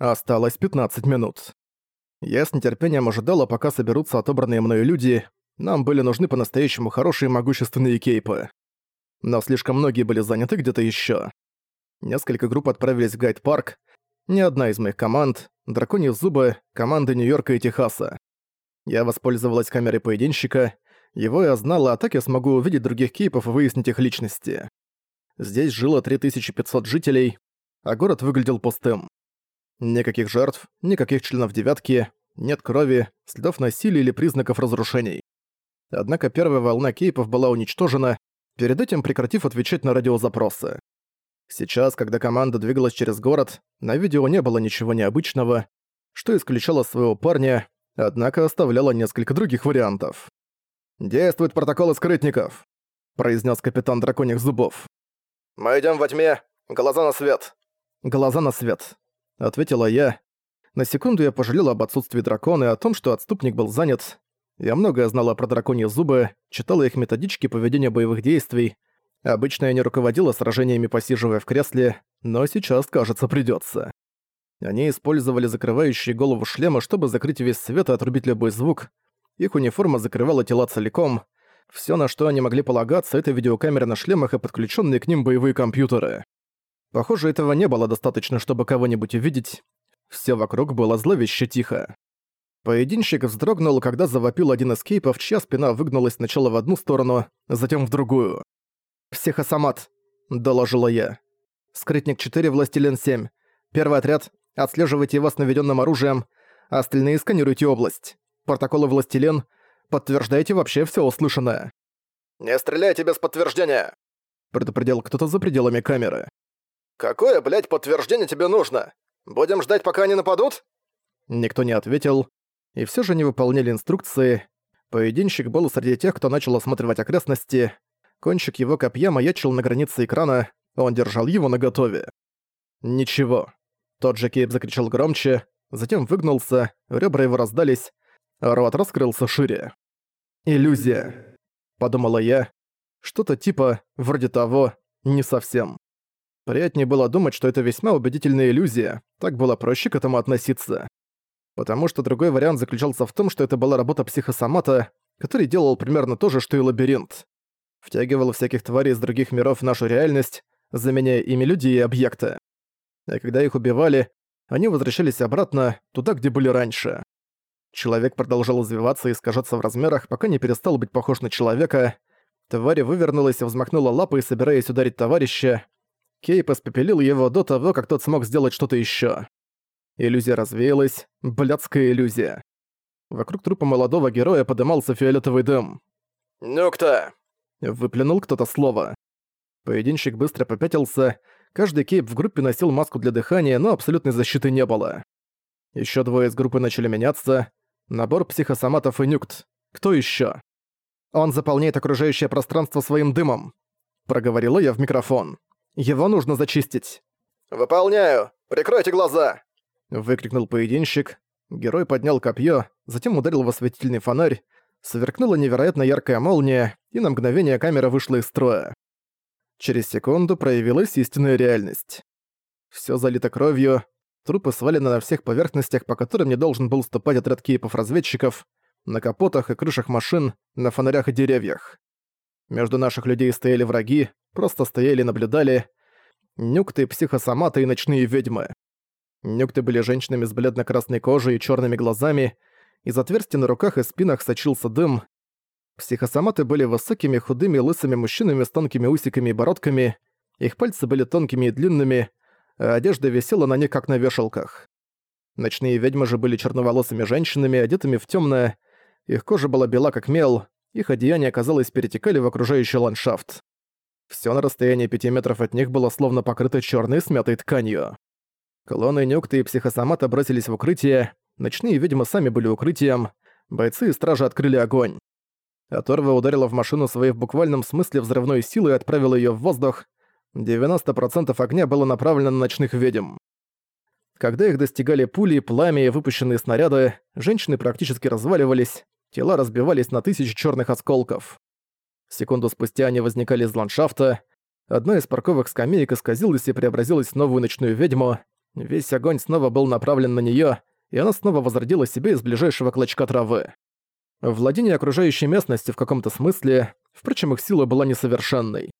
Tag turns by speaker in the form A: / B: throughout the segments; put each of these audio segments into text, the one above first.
A: Осталось 15 минут. Я с нетерпением ожидала, пока соберутся отобранные мною люди. Нам были нужны по-настоящему хорошие могущественные кейпы. Но слишком многие были заняты где-то ещё. Несколько групп отправились в Гайд-парк. Ни одна из моих команд — Драконьи зубы, команды Нью-Йорка и Техаса. Я воспользовалась камерой поединщика. Его я знала, а так я смогу увидеть других кейпов и выяснить их личности. Здесь жило 3500 жителей, а город выглядел пустым. Никаких жертв, никаких членов девятки, нет крови, следов насилия или признаков разрушений. Однако первая волна кейпов была уничтожена, перед этим прекратив отвечать на радиозапросы. Сейчас, когда команда двигалась через город, на видео не было ничего необычного, что исключало своего парня, однако оставляло несколько других вариантов. «Действует протокол скрытников», — произнес капитан драконьих зубов.
B: «Мы идем во тьме. Глаза на свет».
A: «Глаза на свет», — ответила я. На секунду я пожалела об отсутствии дракона и о том, что отступник был занят. Я многое знала про драконьи зубы, читала их методички поведения боевых действий. Обычно я не руководила сражениями, посиживая в кресле, но сейчас, кажется, придётся. Они использовали закрывающие голову шлемы, чтобы закрыть весь свет и отрубить любой звук. Их униформа закрывала тела целиком — Всё, на что они могли полагаться, это видеокамеры на шлемах и подключенные к ним боевые компьютеры. Похоже, этого не было достаточно, чтобы кого-нибудь увидеть. Всё вокруг было зловеще тихо. Поединщик вздрогнул, когда завопил один из кейпов, чья спина выгнулась сначала в одну сторону, затем в другую. «Психосомат», — доложила я. «Скрытник 4, Властелин 7. Первый отряд, отслеживайте его с наведенным оружием, остальные сканируйте область. Протоколы Властелин — Подтверждайте вообще все услышанное».
B: «Не стреляйте без подтверждения!»
A: предупредил кто-то за пределами камеры.
B: «Какое, блядь, подтверждение тебе нужно? Будем ждать, пока они нападут?»
A: Никто не ответил, и все же не выполняли инструкции. Поединщик был среди тех, кто начал осматривать окрестности. Кончик его копья маячил на границе экрана, он держал его наготове. «Ничего». Тот же Кейп закричал громче, затем выгнулся, ребра его раздались, рот раскрылся шире. «Иллюзия», — подумала я. Что-то типа, вроде того, не совсем. Приятнее было думать, что это весьма убедительная иллюзия, так было проще к этому относиться. Потому что другой вариант заключался в том, что это была работа психосомата, который делал примерно то же, что и лабиринт. Втягивал всяких тварей из других миров в нашу реальность, заменяя ими людей и объекты. А когда их убивали, они возвращались обратно, туда, где были раньше. Человек продолжал извиваться и искажаться в размерах, пока не перестал быть похож на человека. Тварь вывернулась и взмахнула лапой, собираясь ударить товарища. Кейп испепелил его до того, как тот смог сделать что-то ещё. Иллюзия развеялась. Блядская иллюзия. Вокруг трупа молодого героя подымался фиолетовый дым.
B: «Ну-кто?»
A: Выплюнул кто-то слово. Поединщик быстро попятился. Каждый кейп в группе носил маску для дыхания, но абсолютной защиты не было. Ещё двое из группы начали меняться. Набор психосоматов и нюкт. Кто еще? Он заполняет окружающее пространство своим дымом. Проговорила я в микрофон. Его нужно зачистить.
B: «Выполняю! Прикройте глаза!»
A: Выкрикнул поединщик. Герой поднял копье, затем ударил в осветительный фонарь. Сверкнула невероятно яркая молния, и на мгновение камера вышла из строя. Через секунду проявилась истинная реальность. Все залито кровью, Трупы свалены на всех поверхностях, по которым не должен был ступать отряд кейпов-разведчиков, на капотах и крышах машин, на фонарях и деревьях. Между наших людей стояли враги, просто стояли и наблюдали. Нюкты, психосоматы и ночные ведьмы. Нюкты были женщинами с бледно-красной кожей и черными глазами, из отверстий на руках и спинах сочился дым. Психосоматы были высокими, худыми, лысыми мужчинами с тонкими усиками и бородками, их пальцы были тонкими и длинными, а одежда висела на них как на вешалках. Ночные ведьмы же были черноволосыми женщинами, одетыми в темное. Их кожа была бела как мел, их одеяния, казалось, перетекали в окружающий ландшафт. Все на расстоянии пяти метров от них было словно покрыто черной смятой тканью. Клоны Нюкты и Психосомата бросились в укрытие, ночные ведьмы сами были укрытием, бойцы и стражи открыли огонь. Оторва ударила в машину своей в буквальном смысле взрывной силой и отправила ее в воздух, 90% огня было направлено на ночных ведьм. Когда их достигали пули, пламя и выпущенные снаряды, женщины практически разваливались, тела разбивались на тысячи черных осколков. Секунду спустя они возникали из ландшафта, одна из парковых скамеек исказилась и преобразилась в новую ночную ведьму, Весь огонь снова был направлен на неё, и она снова возродила себя из ближайшего клочка травы. Владение окружающей местности в каком-то смысле, впрочем, их сила была несовершенной.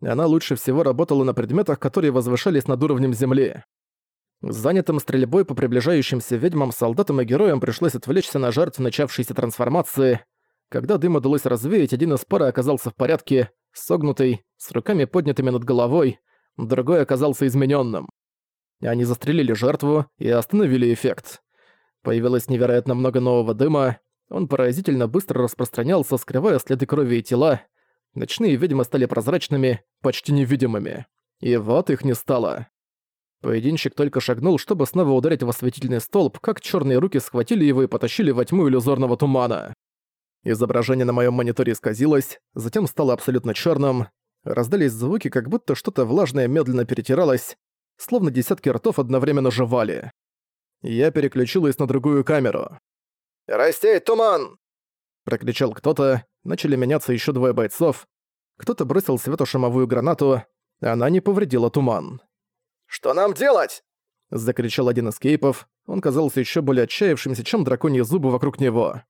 A: Она лучше всего работала на предметах, которые возвышались над уровнем земли. Занятым стрельбой по приближающимся ведьмам, солдатам и героям пришлось отвлечься на жертв начавшейся трансформации. Когда дым удалось развеять, один из пары оказался в порядке, согнутый, с руками поднятыми над головой, другой оказался измененным. Они застрелили жертву и остановили эффект. Появилось невероятно много нового дыма, он поразительно быстро распространялся, скрывая следы крови и тела. Ночные ведьмы стали прозрачными, почти невидимыми. И вот их не стало. Поединщик только шагнул, чтобы снова ударить в осветительный столб, как черные руки схватили его и потащили во тьму иллюзорного тумана. Изображение на моем мониторе исказилось, затем стало абсолютно черным. Раздались звуки, как будто что-то влажное медленно перетиралось, словно десятки ртов одновременно жевали. Я переключилась на другую камеру.
B: «Растей туман!»
A: Прокричал кто-то, начали меняться еще двое бойцов. Кто-то бросил светошумовую гранату, она не повредила туман.
B: «Что нам делать?»
A: Закричал один из кейпов. Он казался еще более отчаявшимся, чем драконьи зубы вокруг него.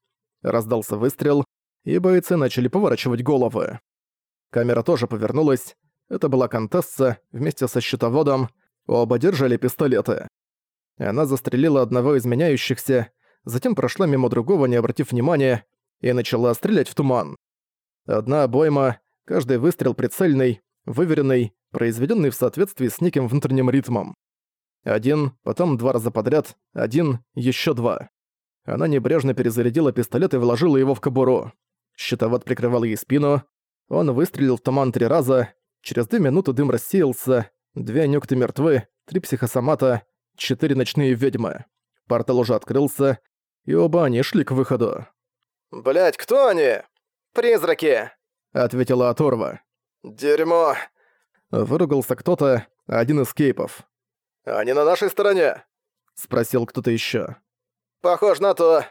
A: Раздался выстрел, и бойцы начали поворачивать головы. Камера тоже повернулась. Это была Контесса вместе со щитоводом. Оба держали пистолеты. Она застрелила одного из меняющихся, затем прошла мимо другого, не обратив внимания, и начала стрелять в туман. Одна обойма, каждый выстрел прицельный, выверенный, произведенный в соответствии с неким внутренним ритмом. Один, потом два раза подряд, один, еще два. Она небрежно перезарядила пистолет и вложила его в кобуру. Щитовод прикрывал ей спину. Он выстрелил в туман три раза. Через две минуты дым рассеялся. Две нюкты мертвы, три психосомата, четыре ночные ведьмы. Портал уже открылся, и оба они шли к выходу.
B: «Блядь, кто они?» «Призраки!»
A: — ответила Аторва.
B: «Дерьмо!»
A: Выругался кто-то, один из кейпов.
B: «Они на нашей стороне?»
A: — спросил кто-то еще.
B: «Похоже на то.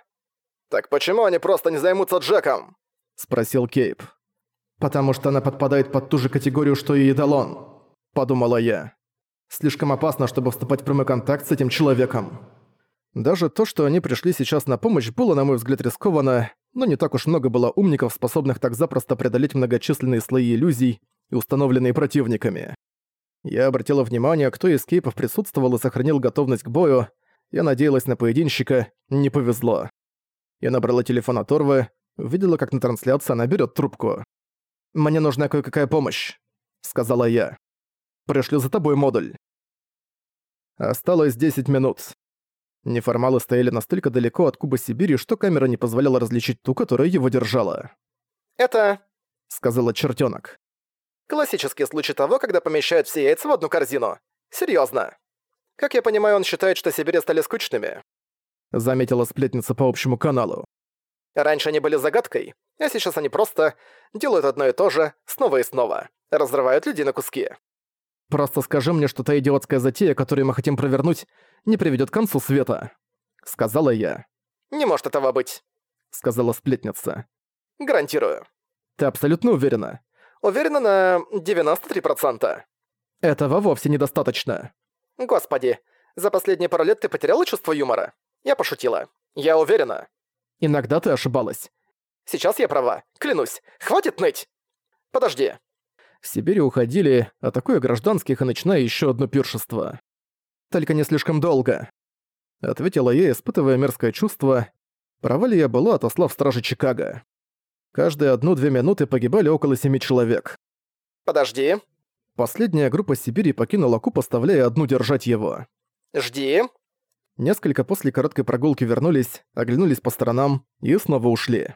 B: Так почему они просто не займутся Джеком?»
A: — спросил Кейп. «Потому что она подпадает под ту же категорию, что и Едалон», — подумала я. «Слишком опасно, чтобы вступать в прямой контакт с этим человеком». Даже то, что они пришли сейчас на помощь, было, на мой взгляд, рискованно, но не так уж много было умников, способных так запросто преодолеть многочисленные слои иллюзий, установленные противниками. Я обратила внимание, кто из кейпов присутствовал и сохранил готовность к бою. Я надеялась на поединщика, не повезло. Я набрала телефон от Орвы, увидела, как на трансляции она берет трубку. «Мне нужна кое-какая помощь», — сказала я. «Пришлю за тобой модуль». Осталось 10 минут. Неформалы стояли настолько далеко от Куба Сибири, что камера не позволяла различить ту, которая его держала.
B: «Это...»
A: — сказала чертенок.
B: Классический случай того, когда помещают все яйца в одну корзину. Серьезно. Как я понимаю, он считает, что Сибири стали скучными.
A: Заметила сплетница по общему каналу.
B: Раньше они были загадкой, а сейчас они просто делают одно и то же снова и снова. Разрывают людей на куски.
A: Просто скажи мне, что та идиотская затея, которую мы хотим провернуть, не приведет к концу света. Сказала я.
B: Не может этого быть.
A: Сказала сплетница.
B: Гарантирую.
A: Ты абсолютно уверена?
B: Уверена на 93%.
A: Этого вовсе недостаточно.
B: Господи, за последние пару лет ты потеряла чувство юмора? Я пошутила. Я уверена.
A: Иногда ты ошибалась.
B: Сейчас я права. Клянусь. Хватит ныть. Подожди.
A: В Сибири уходили, атакуя гражданских и начиная еще одно пиршество. Только не слишком долго. Ответила я, испытывая мерзкое чувство. Права ли я была, отослав стражи Чикаго. Каждые одну-две минуты погибали около семи человек.
B: «Подожди».
A: Последняя группа Сибири покинула куб, оставляя одну держать его.
B: «Жди».
A: Несколько после короткой прогулки вернулись, оглянулись по сторонам и снова ушли.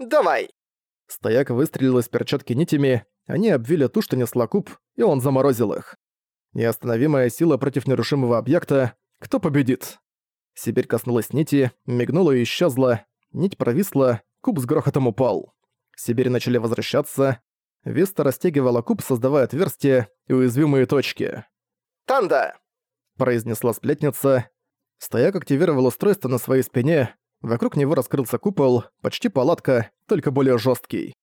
B: «Давай!»
A: Стояк выстрелил из перчатки нитями, они обвили ту, что несла куб, и он заморозил их. Неостановимая сила против нерушимого объекта. Кто победит? Сибирь коснулась нити, мигнула и исчезла. Нить провисла, Куб с грохотом упал. Сибирь начали возвращаться. Виста растягивала куб, создавая отверстия и уязвимые точки.
B: «Танда!»
A: – произнесла сплетница. Стояк активировал устройство на своей спине. Вокруг него раскрылся купол, почти палатка, только более жесткий.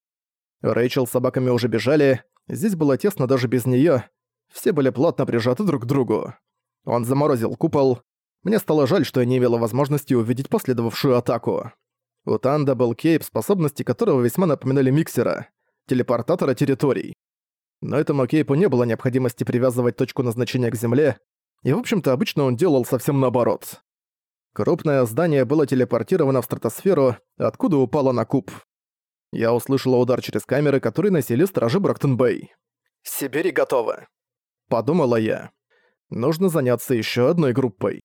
A: Рэйчел с собаками уже бежали. Здесь было тесно даже без нее. Все были плотно прижаты друг к другу. Он заморозил купол. Мне стало жаль, что я не имела возможности увидеть последовавшую атаку. У Танда был кейп, способности которого весьма напоминали миксера, телепортатора территорий. Но этому кейпу не было необходимости привязывать точку назначения к Земле, и, в общем-то, обычно он делал совсем наоборот. Крупное здание было телепортировано в стратосферу, откуда упало на куб. Я услышала удар через камеры, которые носили стражи Брактон-Бэй.
B: «Сибири готова», —
A: подумала я. Нужно заняться еще одной группой.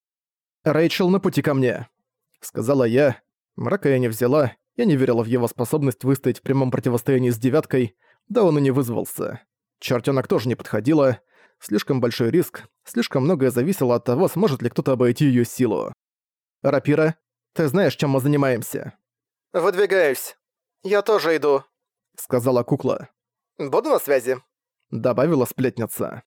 A: «Рэйчел на пути ко мне», — сказала я. Мрака я не взяла, я не верила в его способность выстоять в прямом противостоянии с девяткой, да он и не вызвался. Чертёнок тоже не подходила. Слишком большой риск, слишком многое зависело от того, сможет ли кто-то обойти её силу. «Рапира, ты знаешь, чем мы занимаемся?»
B: «Выдвигаюсь. Я тоже иду», —
A: сказала кукла.
B: «Буду на связи», —
A: добавила сплетница.